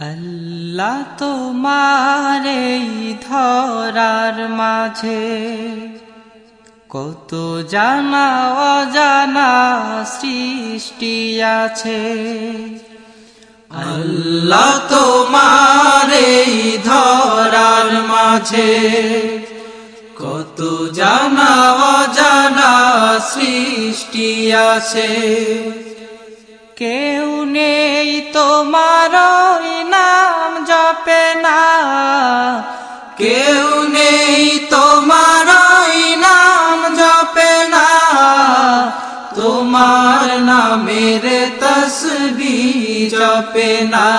আল্লাহ তোমার এই ধরার মাঝে কত জানা অজানা সৃষ্টি আছে। আল্লাহ তোমার এই ধরার মাঝে কত জানা অজানা সৃষ্টি আছে। কেউ নেই তোমার নাম জপে না। কেউ নেই তোমার নাম জপে না। তোমার নামের তসবি জপে না।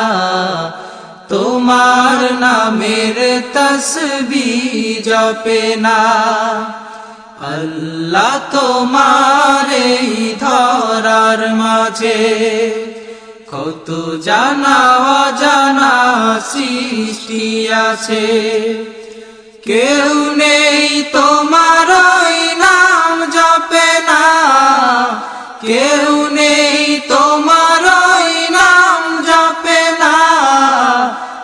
তোমার নামের তসবি জপে না। আল্লাহ তোমার ধরার মাঝে কত জানা অজানা সৃষ্টি আছে। কেউ নেই তোমার নাম জপে না। কেউ নেই তোমার নাম জপে না।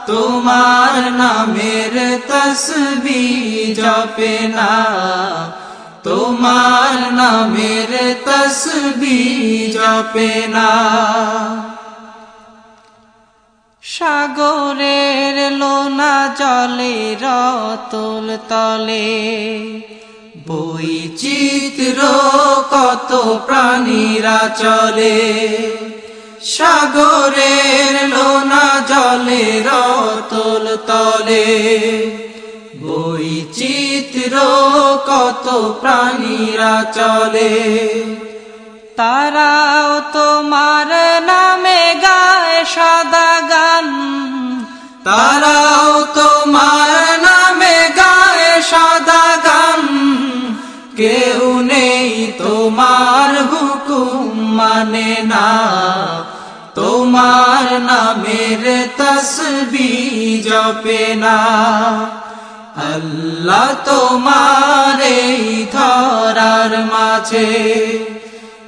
তোমার নামের তসবি জপে না। তোমার নামের তসবি জপে না। সাগরের লোনা জলে রতল তলে। বৈচিত্র কত প্রাণীরা চলে। সাগরের লোনা জলে রতল তলে। বৈচিত্র কত প্রাণীরা চলে। তারাও তোমার না। তোমার নামের তসবি জপে না। আল্লাহ তোমার এই ধরার মাঝে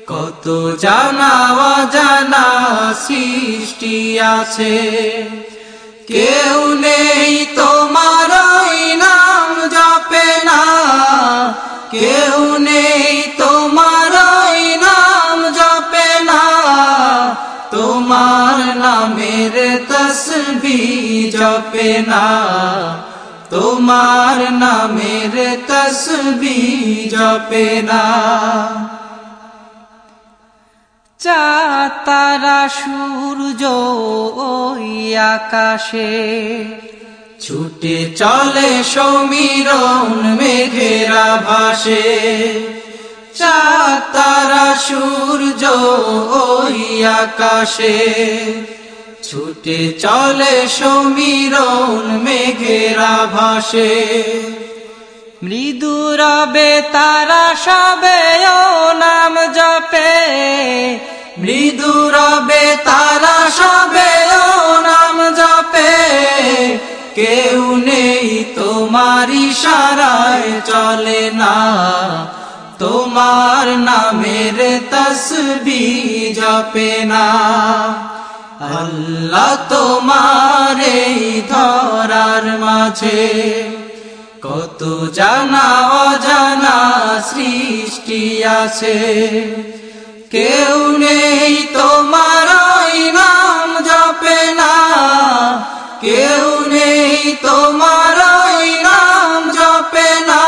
কত জানা অজানা সৃষ্টি আছে। কেউ নেই তোমার তসবি জপে না। তোমার নামের তসবি জপে না। চা তারা সূর্য ওই আকাশে, ছুটে চলে সমীরণ মেঘেরা ভাসে চা তারা সূর্য ওই আকাশে ছুটে চলে সমীরণ মেঘেরা ভাসে মৃদু রবে তারা সবে নাম জপে। মৃদু রবে তারা সবে নাম জপে। কেউ নেই তোমার ইশারায় চলে না। তোমার নামের তসবি জপে না। আল্লাহ তোমার এই ধরার মাঝে কত জানা অজানা সৃষ্টি আছে। কেউ নেই তোমার নাম জপে না। কেউ নেই তোমার নাম জপে না।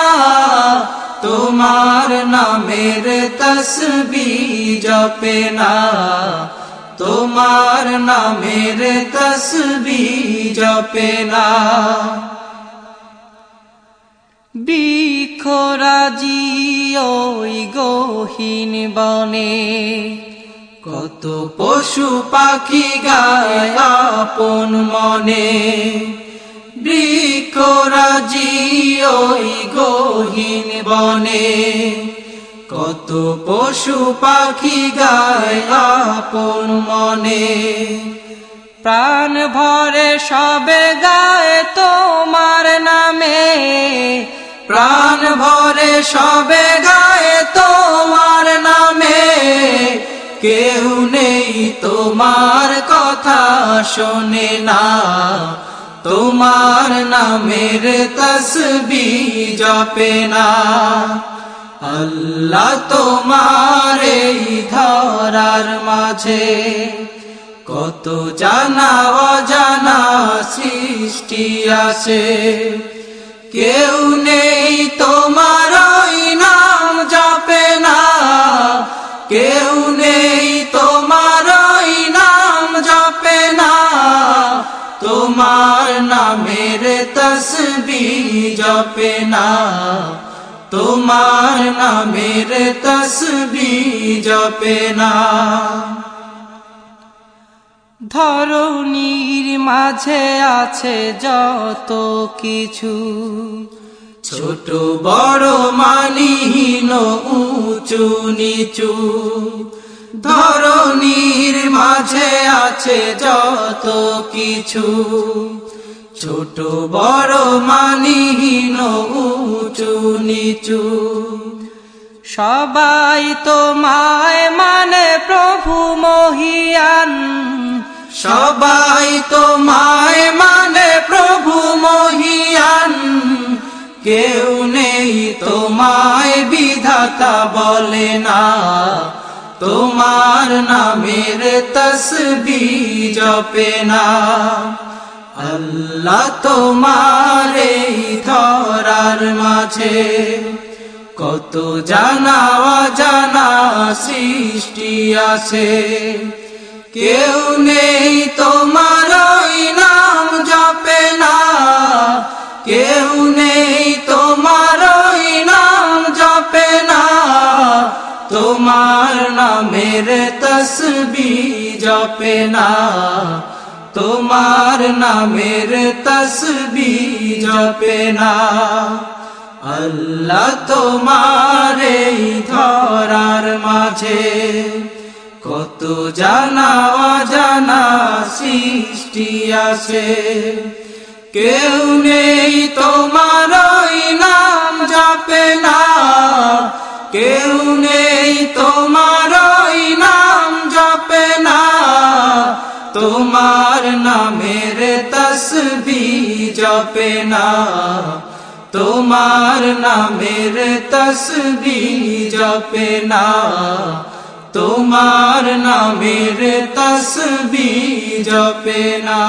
তোমার নামের তসবি জপে না। তোমার নামের তসবি জপে না বিখরাজি ওই গহীন বনে, কত পশু পাখি গায় আপন মনে। বৃক্ষরাজি ওই গহীন বনে কত পশু পাখি গায় আপন মনে। প্রাণ ভরে সবে গায় তোমার নামে। প্রাণ ভরে সবে গায় তোমার নামে। কেউ নেই তোমার কথা শোনে না। তোমার নামের তসবি জপে না। আল্লাহ তোমার এই ধরার মাঝে কত জানা অজানা সৃষ্টি আছে। কেউ নেই তোমার নাম জপে না। কেউ নেই তোমার নাম জপে না। তোমার নামের তসবি জপে না। তোমার নামের তসবি জপে না। ধরণীর মাঝে আছে যত কিছু। ছোট, বড়, মানিহীন, উঁচু, নিচু। ধরণীর মাঝে আছে যত কিছু। ছোট বড় মানিহীন, উঁচু, নিচু। সবাই তো মায় মানে প্রভু মহিয়ান। সবাই তোমায় মানে প্রভু মহিয়ান। কেউ নেই তোমায় বিধাতা বলে না। তোমার নামের তসবি জপে না। আল্লাহ তোমার এই ধরার মাঝে কত জানা অজানা সৃষ্টি আছে। কেউ নেই তোমার নাম জপে না। কেউ নেই তোমার নাম জপে না। তোমার নামের তসবি জপে না। তোমার নামের তসবি জপে না। আল্লাহ তোমার এই ধরার মাঝে কত জানা অজানা সৃষ্টি আছে। কেউ নেই তোমার জপে না। তোমার নামের তসবি জপে না। তোমার নামের তসবি জপে না।